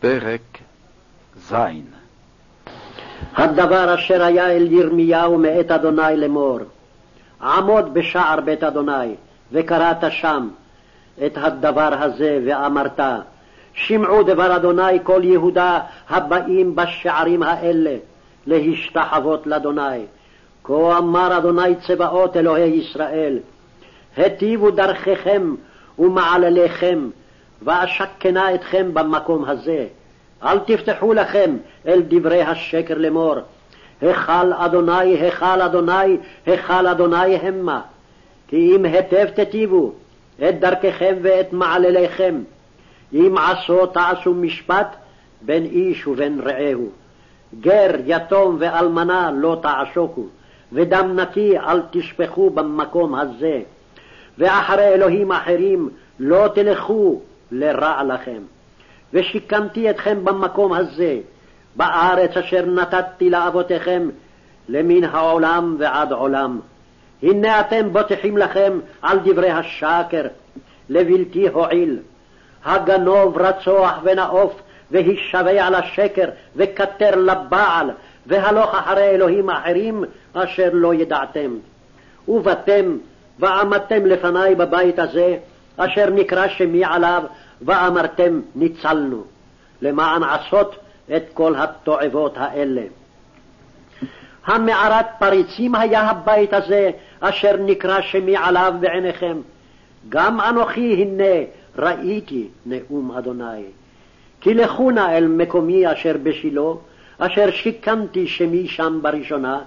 פרק ז. הדבר אשר היה אל ירמיהו מאת אדוני לאמור, עמוד בשער בית אדוני, וקראת שם את הדבר הזה, ואמרת, שמעו דבר אדוני כל יהודה הבאים בשערים האלה, להשתחוות לאדוני. כה אמר אדוני צבאות אלוהי ישראל, היטיבו דרככם ומעלליכם, ואשכנה אתכם במקום הזה. אל תפתחו לכם אל דברי השקר לאמור, היכל אדוני, היכל אדוני, היכל אדוני המה. כי אם היטב תטיבו את דרככם ואת מעלליכם, אם עשו תעשו משפט בין איש ובין רעהו. גר, יתום ואלמנה לא תעשוקו, ודם נקי אל תשפכו במקום הזה. ואחרי אלוהים אחרים לא תלכו לרע לכם. ושיכנתי אתכם במקום הזה, בארץ אשר נתתי לאבותיכם, למן העולם ועד עולם. הנה אתם בוטחים לכם על דברי השקר, לבלתי הועיל. הגנוב רצוח ונאוף, והישבע לשקר, וכתר לבעל, והלוך אחרי אלוהים אחרים, אשר לא ידעתם. ובאתם ועמדתם לפני בבית הזה, אשר נקרא שמי עליו, ואמרתם ניצלנו, למען עשות את כל התועבות האלה. המערת פריצים היה הבית הזה, אשר נקרא שמי עליו בעיניכם. גם אנוכי הנה ראיתי נאום אדוני. כי לכו נא אל מקומי אשר בשילה, אשר שיכנתי שמי שם בראשונה,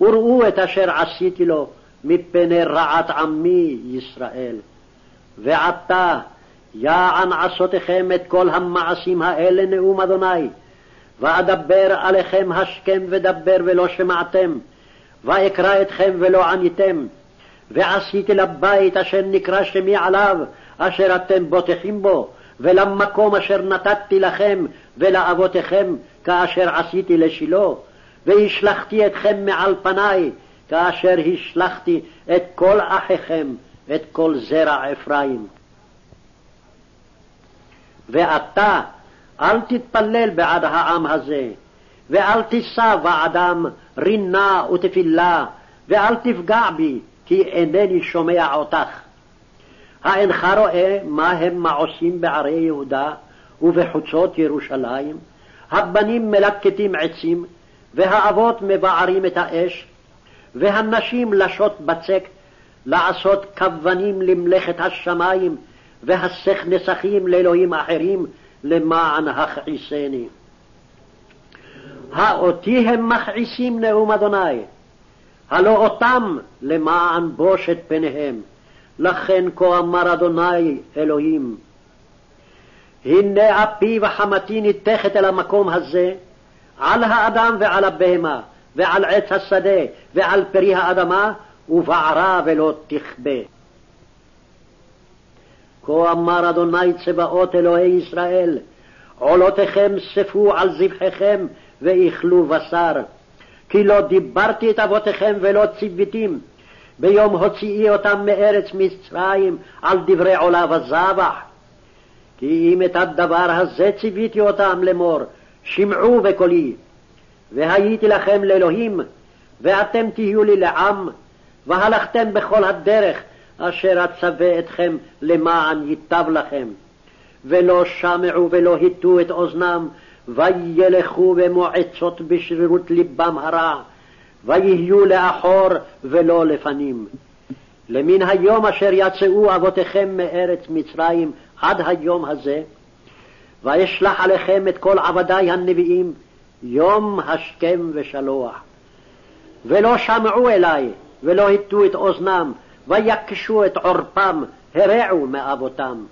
וראו את אשר עשיתי לו מפני רעת עמי ישראל. ועתה יען עשותיכם את כל המעשים האלה נאום אדוני, ואדבר עליכם השכם ודבר ולא שמעתם, ואקרא אתכם ולא עניתם, ועשיתי לבית אשר נקרא שמי עליו, אשר אתם בוטחים בו, ולמקום אשר נתתי לכם ולאבותיכם, כאשר עשיתי לשילה, והשלכתי אתכם מעל פניי, כאשר השלכתי את כל אחיכם, את כל זרע אפרים. ואתה אל תתפלל בעד העם הזה, ואל תישא בעדם רינה ותפילה, ואל תפגע בי, כי אינני שומע אותך. האינך רואה מה הם מעושים בערי יהודה ובחוצות ירושלים? הבנים מלקטים עצים, והאבות מבערים את האש, והנשים לשות בצק, לעשות כוונים למלאכת השמיים, והסך נסכים לאלוהים אחרים, למען הכעיסני. האותי הם מכעיסים נאום אדוני, הלא אותם למען בושת פניהם. לכן כה אמר אדוני אלוהים, הנה אפי וחמתי ניתכת אל המקום הזה, על האדם ועל הבהמה, ועל עץ השדה, ועל פרי האדמה, ובערה ולא תכבה. כה אמר אדוני צבאות אלוהי ישראל, עולותיכם ספו על זבחיכם ואכלו בשר. כי לא דיברתי את אבותיכם ולא ציוויתים, ביום הוציאי אותם מארץ מצרים על דברי עולה וזבח. כי אם את הדבר הזה ציוויתי אותם לאמור, שמעו בקולי, והייתי לכם לאלוהים, ואתם תהיו לי לעם, והלכתם בכל הדרך אשר אצווה אתכם למען ייטב לכם. ולא שמעו ולא הטו את אוזנם, וילכו במועצות בשרירות לבם הרע, ויהיו לאחור ולא לפנים. למן היום אשר יצאו אבותיכם מארץ מצרים עד היום הזה, ואשלח עליכם את כל עבדי הנביאים, יום השכם ושלוח. ולא שמעו אלי, ולא הטו את אוזנם, ויקשו את עורפם, הרעו מאבותם.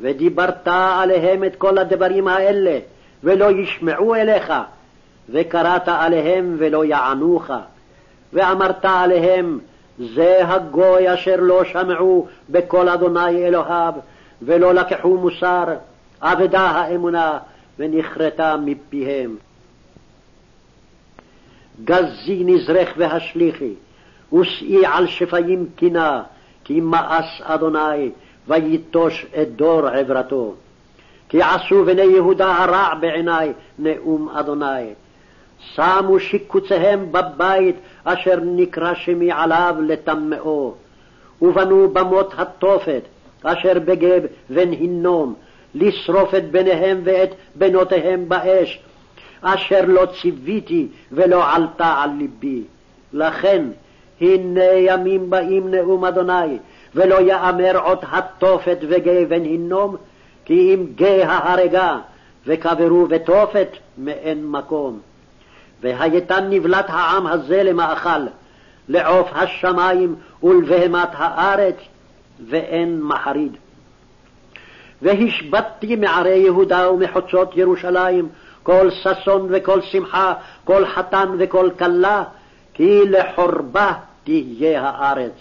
ודיברת עליהם את כל הדברים האלה, ולא ישמעו אליך, וקראת עליהם ולא יענוך, ואמרת עליהם, זה הגוי אשר לא שמעו בקול אדוני אלוהיו, ולא לקחו מוסר, אבדה האמונה, ונכרתה מפיהם. גזי נזרך והשליכי, ושאי על שפיים קינה, כי מאס אדוני, ויטוש את דור עברתו. כי עשו בני יהודה הרע בעיני נאום אדוני. שמו שיקוציהם בבית אשר נקרא שמי עליו לטמאו. ובנו במות התופת אשר בגב בן הינום, לשרוף את בניהם ואת בנותיהם באש, אשר לא ציוויתי ולא עלתה על ליבי. לכן, הנה ימים באים נאום אדוני, ולא יאמר עוד התופת וגיא בן הינום, כי אם גיא ההרגה, וקברו בתופת מאין מקום. והייתן נבלת העם הזה למאכל, לעוף השמים ולבהמת הארץ, ואין מחריד. והשבתתי מערי יהודה ומחוצות ירושלים כל ששון וכל שמחה, כל חתן וכל כלה, כי לחורבה תהיה הארץ.